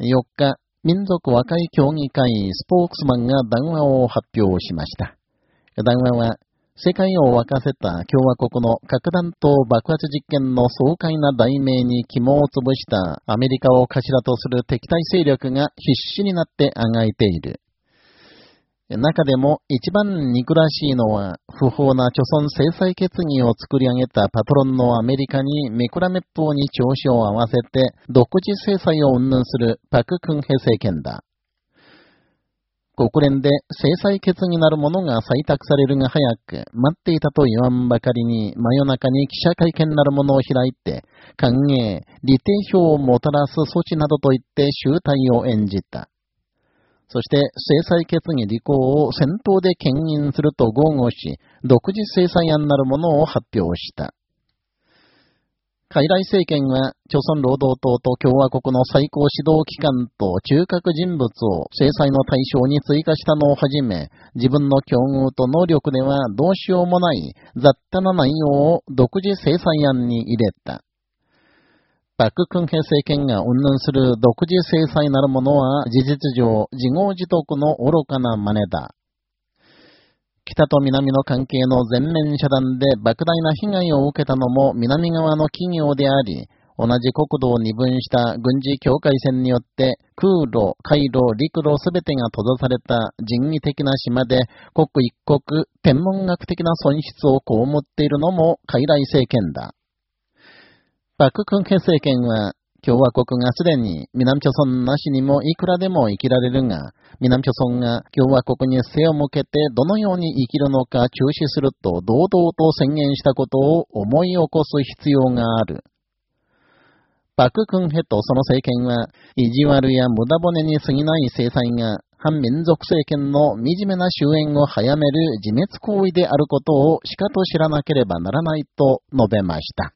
4日、民族和解協議会スポークスマンが談話を発表しました。談話は、世界を沸かせた共和国の核弾頭爆発実験の爽快な題名に肝を潰したアメリカを頭とする敵対勢力が必死になってあがいている。中でも一番憎らしいのは、不法な貯村制裁決議を作り上げたパトロンのアメリカにめくらめっぽうに調子を合わせて、独自制裁を云々するパク・クンヘ政権だ。国連で制裁決議なるものが採択されるが早く、待っていたと言わんばかりに、真夜中に記者会見なるものを開いて、歓迎、利定票をもたらす措置などといって集体を演じた。そして制裁決議履行を戦闘で牽引すると豪語し、独自制裁案なるものを発表した。海来政権は、朝鮮労働党と共和国の最高指導機関と中核人物を制裁の対象に追加したのをはじめ、自分の境遇と能力ではどうしようもない雑多な内容を独自制裁案に入れた。パク・クンヘ政権が云々する独自制裁なるものは事実上自業自得の愚かな真似だ。北と南の関係の全面遮断で莫大な被害を受けたのも南側の企業であり、同じ国土を二分した軍事境界線によって空路、海路、陸路すべてが閉ざされた人為的な島で刻一刻天文学的な損失を被っているのも傀儡政権だ。パク・クンヘ政権は、共和国がすでに南朝村なしにもいくらでも生きられるが、南朝村が共和国に背を向けてどのように生きるのか中止すると堂々と宣言したことを思い起こす必要がある。パク・クンヘとその政権は、意地悪や無駄骨に過ぎない制裁が、反民族政権の惨めな終焉を早める自滅行為であることをしかと知らなければならないと述べました。